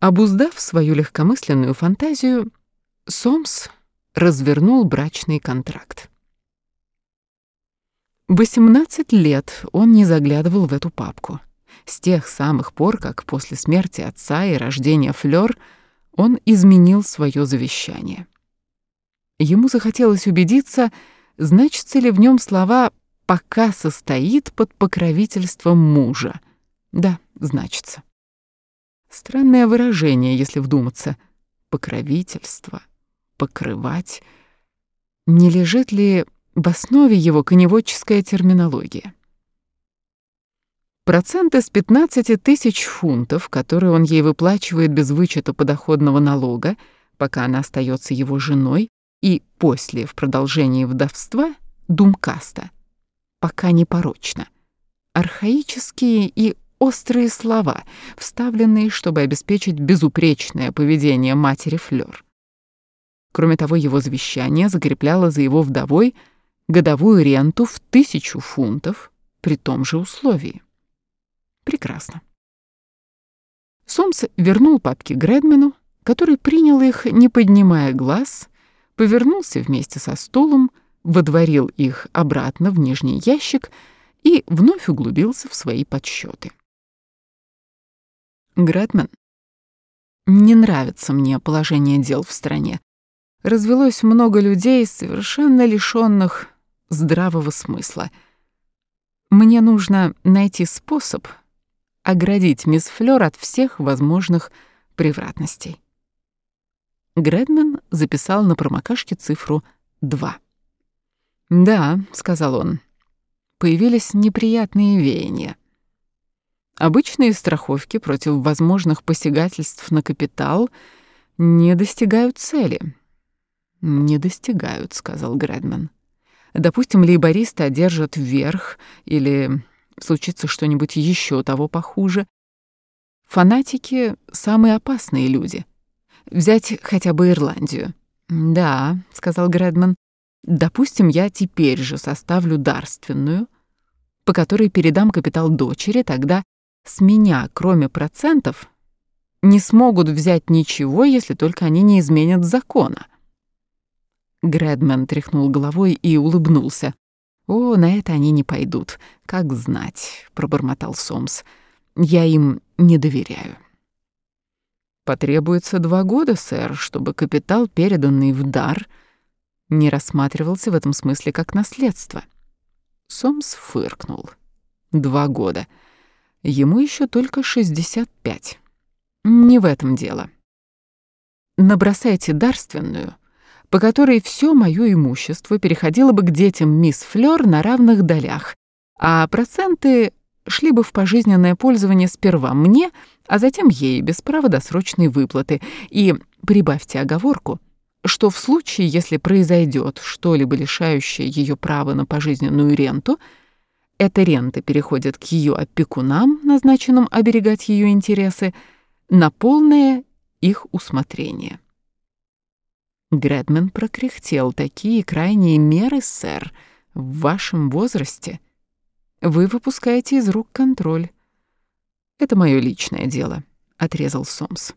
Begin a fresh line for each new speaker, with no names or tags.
Обуздав свою легкомысленную фантазию, Сомс развернул брачный контракт. 18 лет он не заглядывал в эту папку. С тех самых пор, как после смерти отца и рождения Флёр он изменил свое завещание. Ему захотелось убедиться, значатся ли в нем слова «пока состоит под покровительством мужа». Да, значится. Странное выражение, если вдуматься. Покровительство, покрывать. Не лежит ли в основе его коневодческая терминология? Проценты с 15 тысяч фунтов, которые он ей выплачивает без вычета подоходного налога, пока она остается его женой, и после, в продолжении вдовства, думкаста, пока непорочно. Архаические и острые слова, вставленные, чтобы обеспечить безупречное поведение матери Флёр. Кроме того, его завещание закрепляло за его вдовой годовую ренту в тысячу фунтов при том же условии. Прекрасно. Сомс вернул папки Гредмену, который принял их, не поднимая глаз, повернулся вместе со стулом, водворил их обратно в нижний ящик и вновь углубился в свои подсчеты. Гретмен, не нравится мне положение дел в стране. Развелось много людей, совершенно лишённых здравого смысла. Мне нужно найти способ оградить мисс Флёр от всех возможных превратностей. Гредмен записал на промокашке цифру 2. «Да», — сказал он, — «появились неприятные веяния. Обычные страховки против возможных посягательств на капитал не достигают цели. Не достигают, сказал Гредман. Допустим, лейбористы одержат верх или случится что-нибудь еще того похуже. Фанатики — самые опасные люди. Взять хотя бы Ирландию. «Да», — сказал Гредман, — «допустим, я теперь же составлю дарственную, по которой передам капитал дочери, тогда с меня, кроме процентов, не смогут взять ничего, если только они не изменят закона. Гредмен тряхнул головой и улыбнулся. «О, на это они не пойдут. Как знать», — пробормотал Сомс. «Я им не доверяю». «Потребуется два года, сэр, чтобы капитал, переданный в дар, не рассматривался в этом смысле как наследство». Сомс фыркнул. «Два года». Ему еще только 65. Не в этом дело. Набросайте дарственную, по которой все мое имущество переходило бы к детям мисс Флёр на равных долях, а проценты шли бы в пожизненное пользование сперва мне, а затем ей без права досрочной выплаты. И прибавьте оговорку, что в случае, если произойдет что-либо лишающее ее права на пожизненную ренту — эта рента переходит к ее опекунам, назначенным оберегать ее интересы, на полное их усмотрение. Гредмен прокряхтел. «Такие крайние меры, сэр, в вашем возрасте. Вы выпускаете из рук контроль». «Это мое личное дело», — отрезал Сомс.